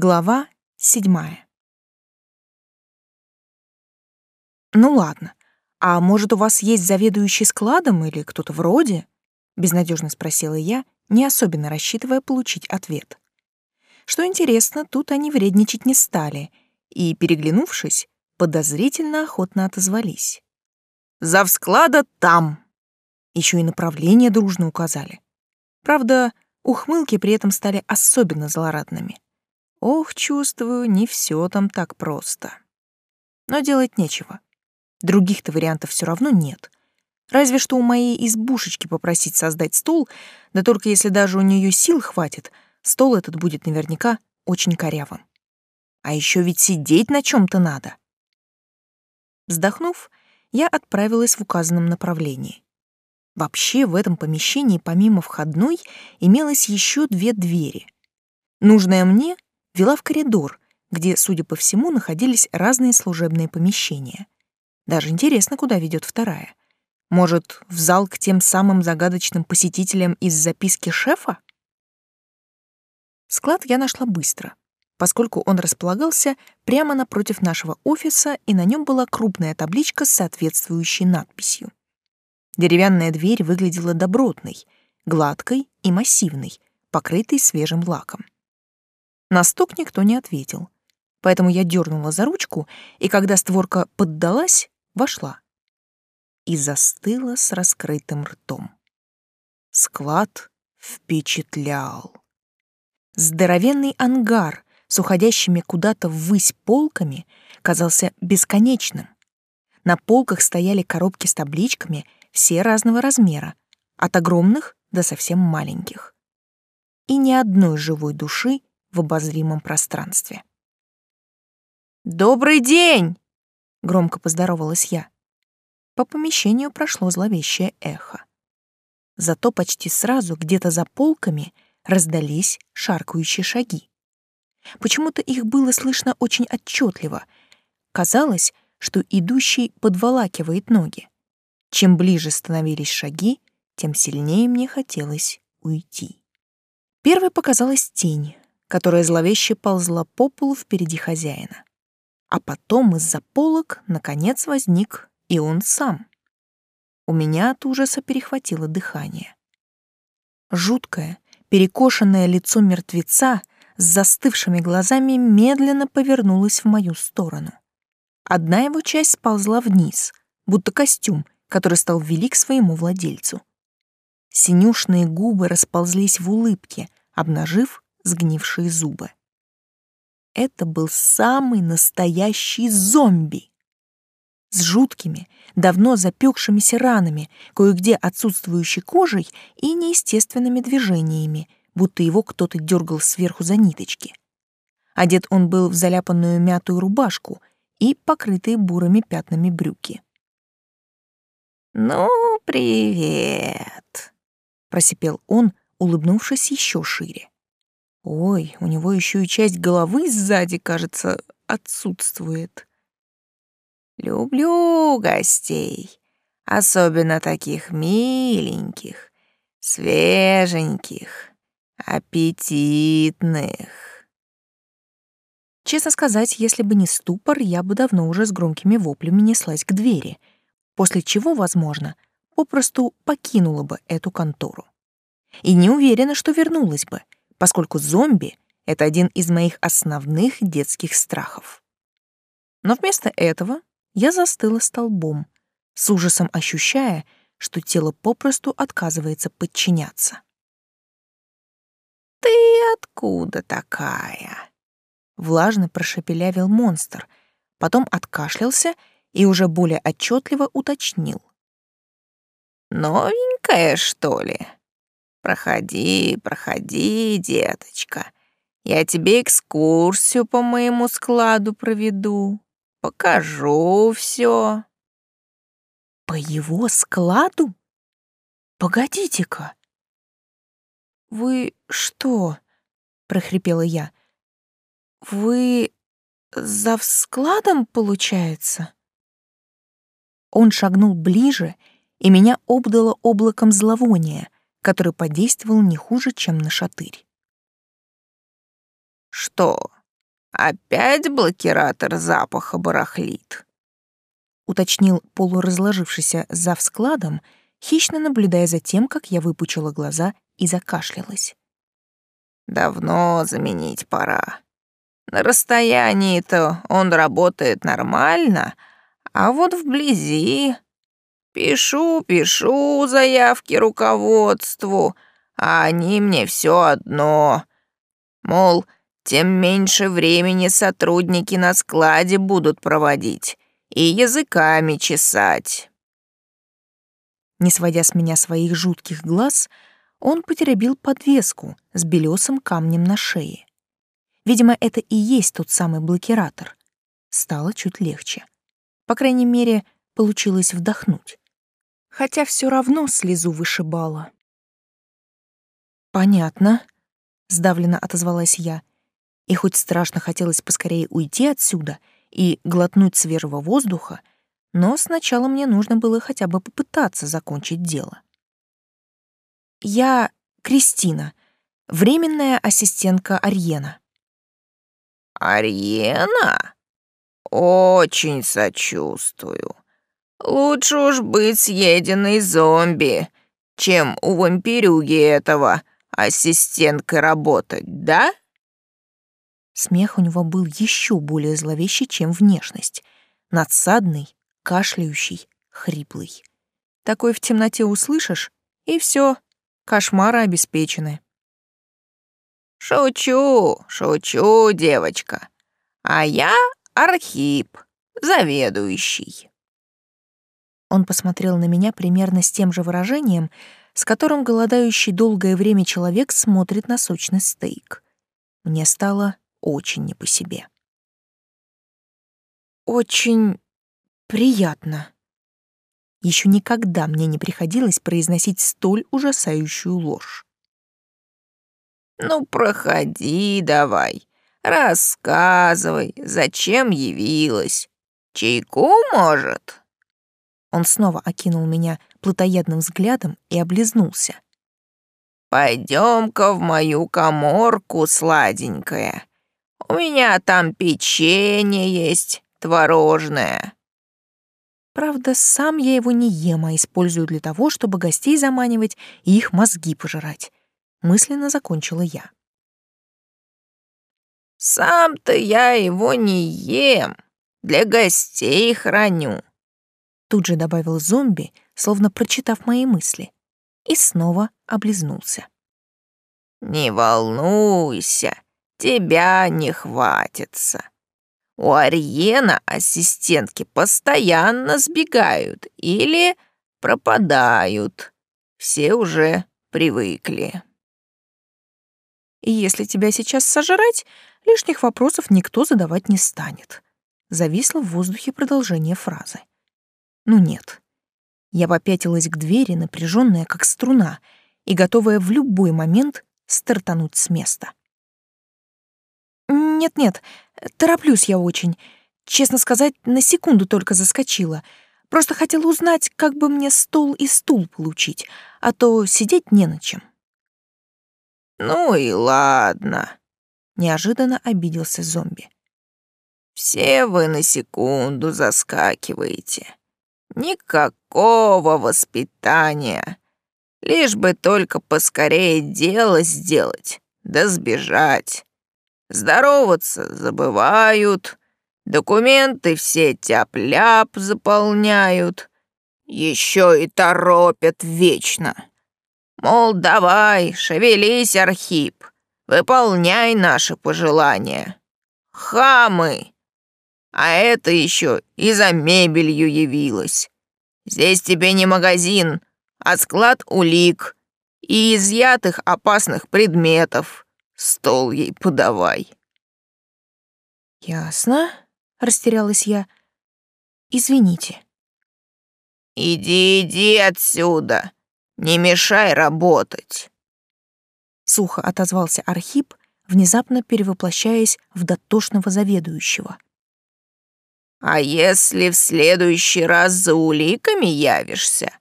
Глава седьмая. «Ну ладно, а может, у вас есть заведующий складом или кто-то вроде?» — безнадежно спросила я, не особенно рассчитывая получить ответ. Что интересно, тут они вредничать не стали и, переглянувшись, подозрительно охотно отозвались. «Зав склада там!» Еще и направление дружно указали. Правда, ухмылки при этом стали особенно злорадными. Ох, чувствую, не все там так просто. Но делать нечего. Других-то вариантов все равно нет. Разве что у моей избушечки попросить создать стол, да только если даже у нее сил хватит, стол этот будет наверняка очень корявым. А еще ведь сидеть на чем-то надо. Вздохнув, я отправилась в указанном направлении. Вообще в этом помещении помимо входной имелось еще две двери. Нужная мне вела в коридор, где, судя по всему, находились разные служебные помещения. Даже интересно, куда ведет вторая. Может, в зал к тем самым загадочным посетителям из записки шефа? Склад я нашла быстро, поскольку он располагался прямо напротив нашего офиса, и на нем была крупная табличка с соответствующей надписью. Деревянная дверь выглядела добротной, гладкой и массивной, покрытой свежим лаком. На стук никто не ответил. Поэтому я дернула за ручку, и когда створка поддалась, вошла. И застыла с раскрытым ртом. Склад впечатлял. Здоровенный ангар с уходящими куда-то ввысь полками казался бесконечным. На полках стояли коробки с табличками, все разного размера, от огромных до совсем маленьких. И ни одной живой души в обозримом пространстве. «Добрый день!» — громко поздоровалась я. По помещению прошло зловещее эхо. Зато почти сразу где-то за полками раздались шаркающие шаги. Почему-то их было слышно очень отчетливо. Казалось, что идущий подволакивает ноги. Чем ближе становились шаги, тем сильнее мне хотелось уйти. Первой показалась тень, которая зловеще ползла по полу впереди хозяина. А потом из-за полок наконец возник и он сам. У меня от ужаса перехватило дыхание. Жуткое, перекошенное лицо мертвеца с застывшими глазами медленно повернулось в мою сторону. Одна его часть сползла вниз, будто костюм, который стал велик своему владельцу. Синюшные губы расползлись в улыбке, обнажив сгнившие зубы. Это был самый настоящий зомби. С жуткими, давно запекшимися ранами, кое-где отсутствующей кожей и неестественными движениями, будто его кто-то дергал сверху за ниточки. Одет он был в заляпанную мятую рубашку и покрытые бурыми пятнами брюки. «Ну, привет!» — просипел он, улыбнувшись еще шире. Ой, у него еще и часть головы сзади, кажется, отсутствует. Люблю гостей, особенно таких миленьких, свеженьких, аппетитных. Честно сказать, если бы не ступор, я бы давно уже с громкими воплями неслась к двери, после чего, возможно, попросту покинула бы эту контору. И не уверена, что вернулась бы — поскольку зомби — это один из моих основных детских страхов. Но вместо этого я застыла столбом, с ужасом ощущая, что тело попросту отказывается подчиняться. «Ты откуда такая?» Влажно прошепелявил монстр, потом откашлялся и уже более отчетливо уточнил. «Новенькая, что ли?» Проходи, проходи, деточка. Я тебе экскурсию по моему складу проведу. Покажу все. По его складу? Погодите-ка. Вы что? прохрипела я. Вы за складом, получается? Он шагнул ближе, и меня обдало облаком зловония — который подействовал не хуже, чем на шатырь. «Что, опять блокиратор запаха барахлит?» уточнил полуразложившийся зав складом, хищно наблюдая за тем, как я выпучила глаза и закашлялась. «Давно заменить пора. На расстоянии-то он работает нормально, а вот вблизи Пишу, пишу заявки руководству, а они мне все одно. Мол, тем меньше времени сотрудники на складе будут проводить и языками чесать. Не сводя с меня своих жутких глаз, он потеребил подвеску с белесым камнем на шее. Видимо, это и есть тот самый блокиратор. Стало чуть легче. По крайней мере, получилось вдохнуть хотя все равно слезу вышибала. «Понятно», — сдавленно отозвалась я, и хоть страшно хотелось поскорее уйти отсюда и глотнуть свежего воздуха, но сначала мне нужно было хотя бы попытаться закончить дело. «Я Кристина, временная ассистентка Арьена». «Арьена? Очень сочувствую. Лучше уж быть съеденной зомби, чем у вампирюги этого ассистенткой работать, да? Смех у него был еще более зловещий, чем внешность. Надсадный, кашляющий, хриплый. Такой в темноте услышишь, и все, кошмары обеспечены. Шучу, шучу, девочка. А я Архип, заведующий. Он посмотрел на меня примерно с тем же выражением, с которым голодающий долгое время человек смотрит на сочный стейк. Мне стало очень не по себе. «Очень приятно». Еще никогда мне не приходилось произносить столь ужасающую ложь. «Ну, проходи давай, рассказывай, зачем явилась. Чайку, может?» Он снова окинул меня плотоядным взглядом и облизнулся. «Пойдем-ка в мою коморку, сладенькая. У меня там печенье есть, творожное». Правда, сам я его не ем, а использую для того, чтобы гостей заманивать и их мозги пожирать. Мысленно закончила я. «Сам-то я его не ем, для гостей храню. Тут же добавил зомби, словно прочитав мои мысли, и снова облизнулся. «Не волнуйся, тебя не хватится. У Ариена ассистентки постоянно сбегают или пропадают. Все уже привыкли». «И если тебя сейчас сожрать, лишних вопросов никто задавать не станет». Зависло в воздухе продолжение фразы. Ну нет. Я попятилась к двери, напряженная как струна, и готовая в любой момент стартануть с места. Нет-нет, тороплюсь я очень. Честно сказать, на секунду только заскочила. Просто хотела узнать, как бы мне стол и стул получить, а то сидеть не на чем. Ну и ладно, неожиданно обиделся зомби. Все вы на секунду заскакиваете. Никакого воспитания. Лишь бы только поскорее дело сделать, да сбежать. Здороваться забывают, документы все тяп-ляп заполняют, еще и торопят вечно. Мол, давай, шевелись, Архип, выполняй наши пожелания. Хамы! А это еще и за мебелью явилась. Здесь тебе не магазин, а склад улик и изъятых опасных предметов. Стол ей подавай». «Ясно», — растерялась я. «Извините». «Иди, иди отсюда, не мешай работать». Сухо отозвался Архип, внезапно перевоплощаясь в дотошного заведующего. А если в следующий раз за уликами явишься,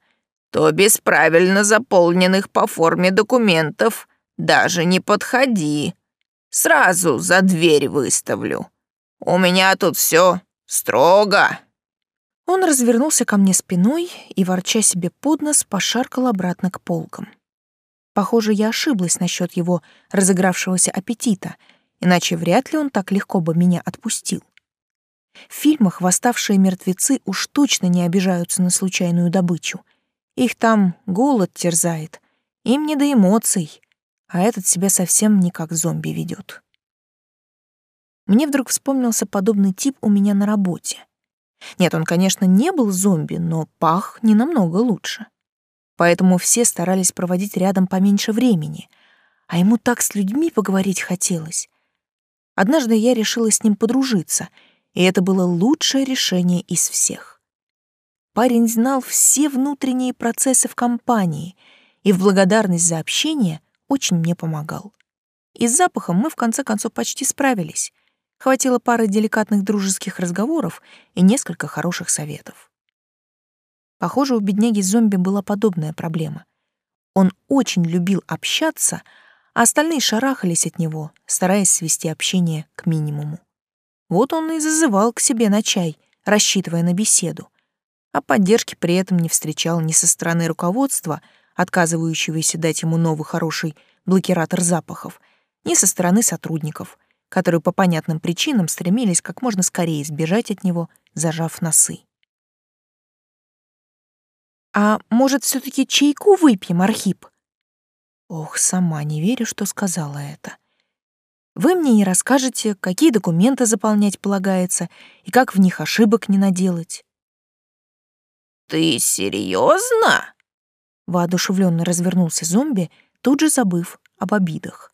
то без правильно заполненных по форме документов даже не подходи. Сразу за дверь выставлю. У меня тут все строго». Он развернулся ко мне спиной и, ворча себе под нос, пошаркал обратно к полкам. Похоже, я ошиблась насчет его разыгравшегося аппетита, иначе вряд ли он так легко бы меня отпустил. В фильмах восставшие мертвецы уж точно не обижаются на случайную добычу. Их там голод терзает, им не до эмоций, а этот себя совсем не как зомби ведет. Мне вдруг вспомнился подобный тип у меня на работе. Нет, он, конечно, не был зомби, но пах не намного лучше. Поэтому все старались проводить рядом поменьше времени, а ему так с людьми поговорить хотелось. Однажды я решила с ним подружиться, и это было лучшее решение из всех. Парень знал все внутренние процессы в компании и в благодарность за общение очень мне помогал. И с запахом мы в конце концов почти справились — Хватило пары деликатных дружеских разговоров и несколько хороших советов. Похоже, у бедняги-зомби была подобная проблема. Он очень любил общаться, а остальные шарахались от него, стараясь свести общение к минимуму. Вот он и зазывал к себе на чай, рассчитывая на беседу, а поддержки при этом не встречал ни со стороны руководства, отказывающегося дать ему новый хороший блокиратор запахов, ни со стороны сотрудников — которые по понятным причинам стремились как можно скорее избежать от него, зажав носы. «А может, все таки чайку выпьем, Архип?» Ох, сама не верю, что сказала это. Вы мне не расскажете, какие документы заполнять полагается и как в них ошибок не наделать. Ты серьезно? Воодушевленно развернулся зомби, тут же забыв об обидах.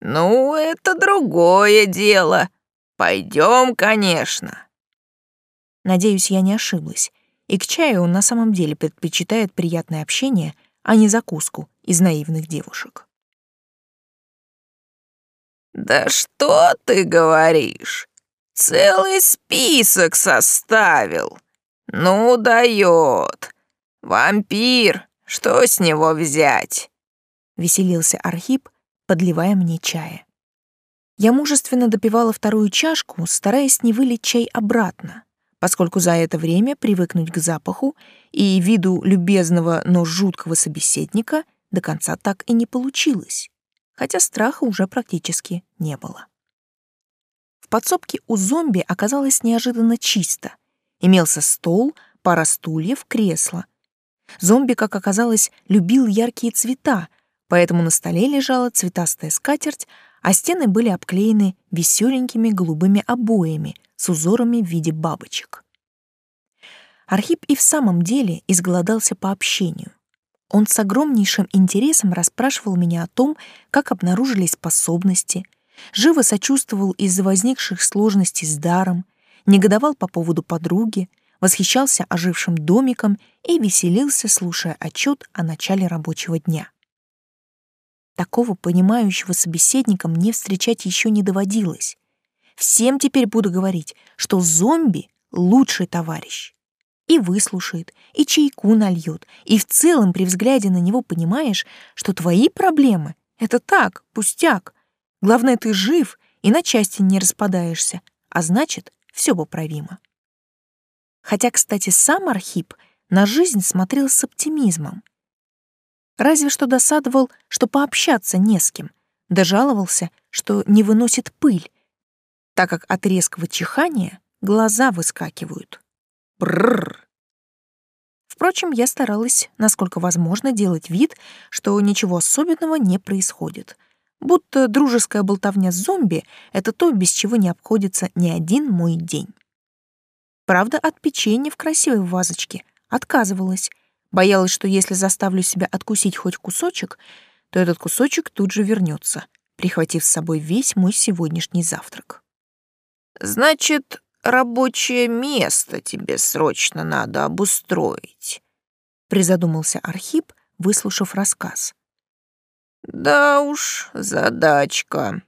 «Ну, это другое дело. Пойдем, конечно». Надеюсь, я не ошиблась. И к чаю он на самом деле предпочитает приятное общение, а не закуску из наивных девушек. «Да что ты говоришь? Целый список составил. Ну, дает. Вампир, что с него взять?» Веселился Архип, подливая мне чая. Я мужественно допивала вторую чашку, стараясь не вылить чай обратно, поскольку за это время привыкнуть к запаху и виду любезного, но жуткого собеседника до конца так и не получилось, хотя страха уже практически не было. В подсобке у зомби оказалось неожиданно чисто. Имелся стол, пара стульев, кресло. Зомби, как оказалось, любил яркие цвета, поэтому на столе лежала цветастая скатерть, а стены были обклеены веселенькими голубыми обоями с узорами в виде бабочек. Архип и в самом деле изголодался по общению. Он с огромнейшим интересом расспрашивал меня о том, как обнаружились способности, живо сочувствовал из-за возникших сложностей с даром, негодовал по поводу подруги, восхищался ожившим домиком и веселился, слушая отчет о начале рабочего дня. Такого понимающего собеседника мне встречать еще не доводилось. Всем теперь буду говорить, что зомби — лучший товарищ. И выслушает, и чайку нальет, и в целом при взгляде на него понимаешь, что твои проблемы — это так, пустяк. Главное, ты жив и на части не распадаешься, а значит, все поправимо. Хотя, кстати, сам Архип на жизнь смотрел с оптимизмом. Разве что досадовал, что пообщаться не с кем, да жаловался, что не выносит пыль, так как от резкого чихания глаза выскакивают. Бррр. Впрочем, я старалась, насколько возможно, делать вид, что ничего особенного не происходит, будто дружеская болтовня с зомби — это то, без чего не обходится ни один мой день. Правда, от печенья в красивой вазочке отказывалась — Боялась, что если заставлю себя откусить хоть кусочек, то этот кусочек тут же вернется, прихватив с собой весь мой сегодняшний завтрак. «Значит, рабочее место тебе срочно надо обустроить», — призадумался Архип, выслушав рассказ. «Да уж, задачка.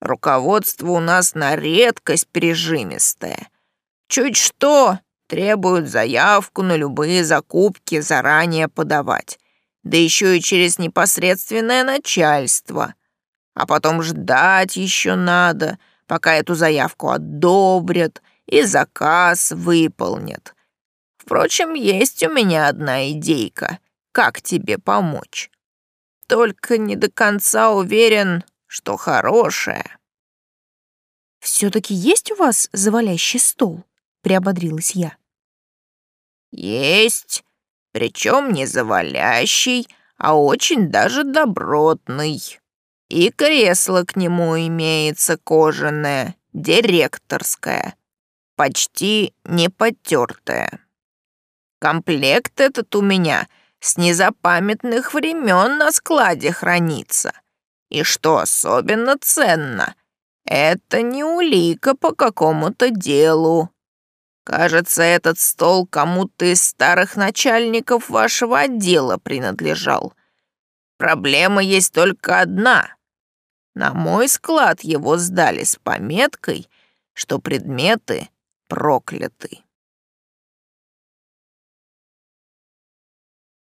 Руководство у нас на редкость прижимистое. Чуть что, Требуют заявку на любые закупки заранее подавать. Да еще и через непосредственное начальство. А потом ждать еще надо, пока эту заявку одобрят и заказ выполнят. Впрочем, есть у меня одна идейка, как тебе помочь. Только не до конца уверен, что хорошая. «Все-таки есть у вас завалящий стол?» — приободрилась я. «Есть, причем не завалящий, а очень даже добротный. И кресло к нему имеется кожаное, директорское, почти не потертое. Комплект этот у меня с незапамятных времен на складе хранится. И что особенно ценно, это не улика по какому-то делу. Кажется, этот стол кому-то из старых начальников вашего отдела принадлежал. Проблема есть только одна. На мой склад его сдали с пометкой, что предметы прокляты.